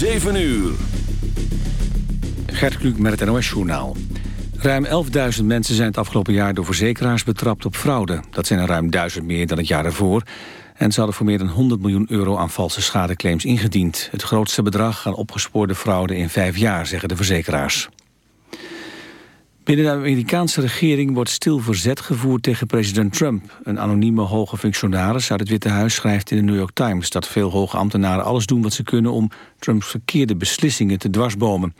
7 uur. Gert Kluk met het NOS-journaal. Ruim 11.000 mensen zijn het afgelopen jaar door verzekeraars betrapt op fraude. Dat zijn er ruim 1000 meer dan het jaar ervoor. En ze hadden voor meer dan 100 miljoen euro aan valse schadeclaims ingediend. Het grootste bedrag aan opgespoorde fraude in vijf jaar, zeggen de verzekeraars. Binnen de Amerikaanse regering wordt stil verzet gevoerd tegen president Trump. Een anonieme hoge functionaris uit het Witte Huis schrijft in de New York Times... dat veel hoge ambtenaren alles doen wat ze kunnen om Trumps verkeerde beslissingen te dwarsbomen.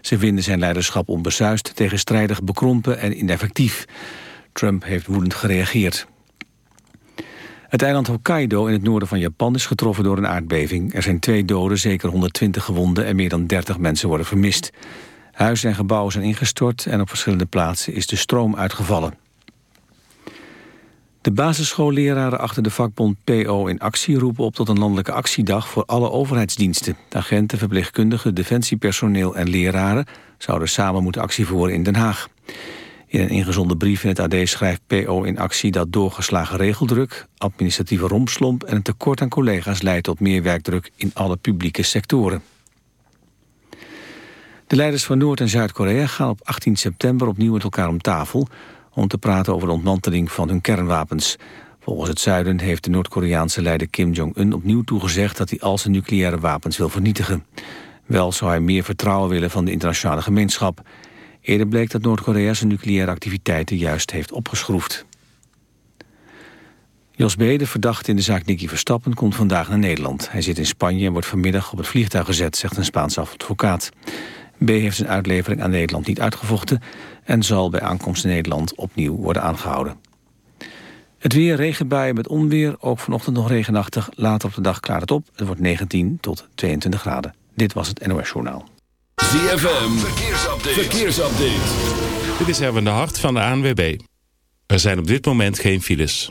Ze vinden zijn leiderschap onbesuist, tegenstrijdig, bekrompen en ineffectief. Trump heeft woedend gereageerd. Het eiland Hokkaido in het noorden van Japan is getroffen door een aardbeving. Er zijn twee doden, zeker 120 gewonden en meer dan 30 mensen worden vermist. Huizen en gebouwen zijn ingestort en op verschillende plaatsen is de stroom uitgevallen. De basisschoolleraren achter de vakbond PO in actie roepen op tot een landelijke actiedag voor alle overheidsdiensten. Agenten, verpleegkundigen, defensiepersoneel en leraren zouden samen moeten actie voeren in Den Haag. In een ingezonden brief in het AD schrijft PO in actie dat doorgeslagen regeldruk, administratieve rompslomp en een tekort aan collega's leidt tot meer werkdruk in alle publieke sectoren. De leiders van Noord- en Zuid-Korea gaan op 18 september opnieuw met elkaar om tafel... om te praten over de ontmanteling van hun kernwapens. Volgens het zuiden heeft de Noord-Koreaanse leider Kim Jong-un opnieuw toegezegd... dat hij al zijn nucleaire wapens wil vernietigen. Wel zou hij meer vertrouwen willen van de internationale gemeenschap. Eerder bleek dat Noord-Korea zijn nucleaire activiteiten juist heeft opgeschroefd. Jos B., de verdachte in de zaak Nicky Verstappen, komt vandaag naar Nederland. Hij zit in Spanje en wordt vanmiddag op het vliegtuig gezet, zegt een Spaanse advocaat. B heeft zijn uitlevering aan Nederland niet uitgevochten... en zal bij aankomst in Nederland opnieuw worden aangehouden. Het weer, regenbuien met onweer, ook vanochtend nog regenachtig. Later op de dag klaart het op. Het wordt 19 tot 22 graden. Dit was het NOS Journaal. ZFM, verkeersupdate. verkeersupdate. Dit is Erwin de Hart van de ANWB. Er zijn op dit moment geen files.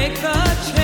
make the change.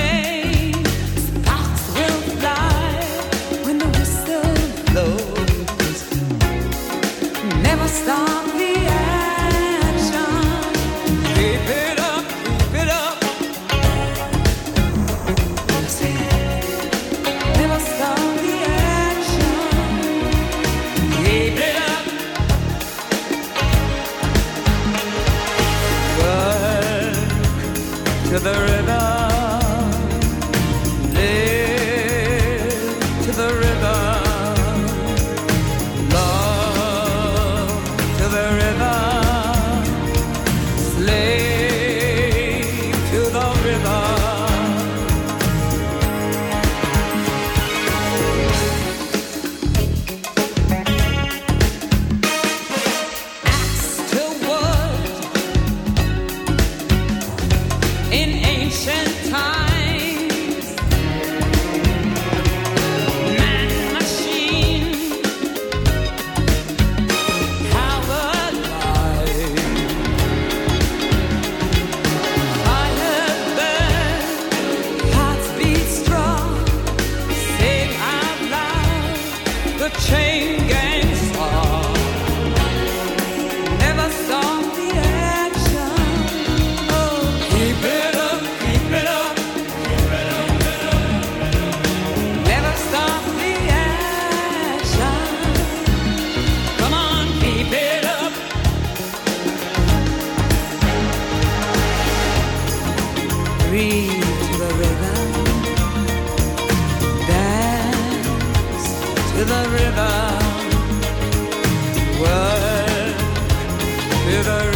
did I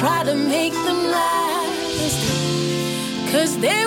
try to make them last. Cause they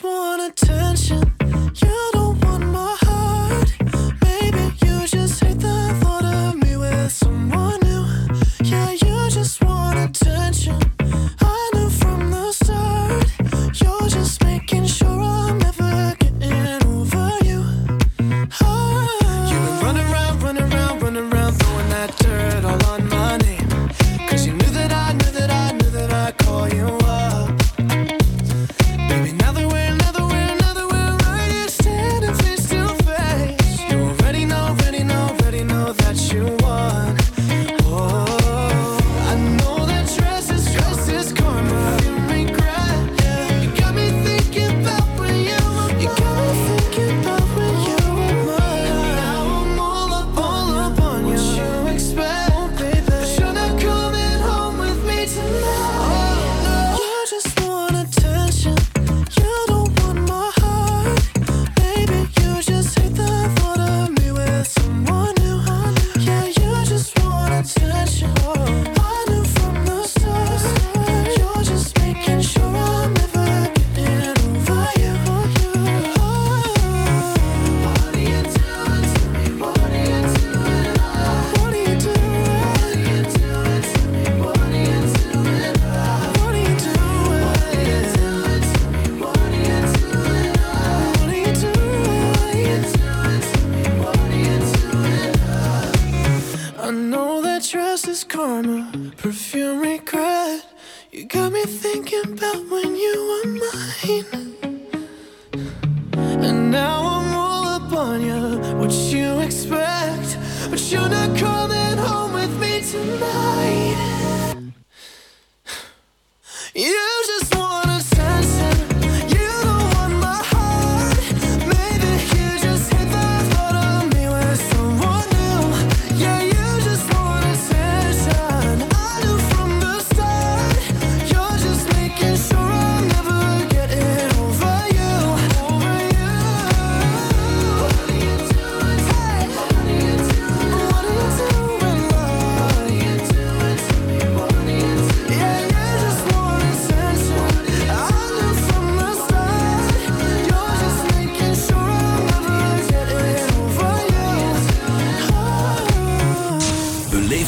just wanna tell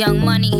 Young money.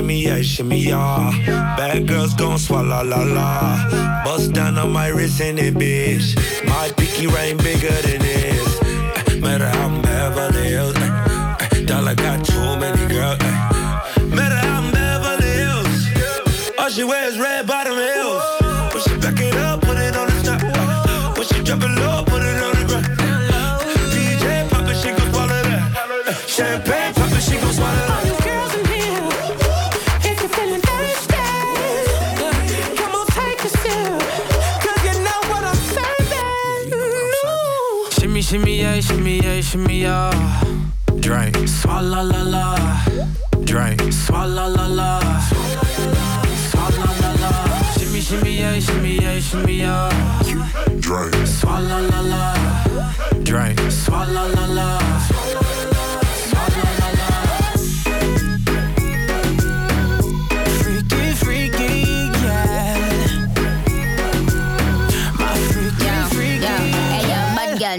Shimmy, yeah, shimmy, yeah. Bad girls gon' swallow la la. Bust down on my wrist in it, bitch. My pinky ring bigger than this. Eh, Matter how I'm Beverly Hills. eh, eh, Dollar got too many girls. Matter how I'm Beverly Hills. All she wears red bottom heels. Shimmy, yeah, shimmy, yeah, shimmy, yeah. Drink. Swalla la la. Drink. Swalla la la. Swalla la la. Shimmy, shimmy, yeah, shimmy, yeah, shimmy, yeah. Drink. Swalla la la. Drink. Swalla la la.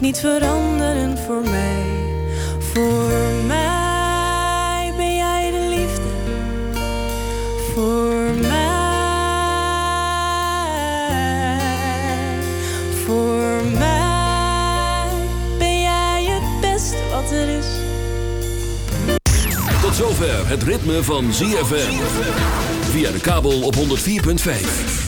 Niet veranderen voor mij. Voor mij ben jij de liefde. Voor mij, voor mij ben jij het beste wat er is. Tot zover het ritme van ZFM. Via de kabel op 104.5.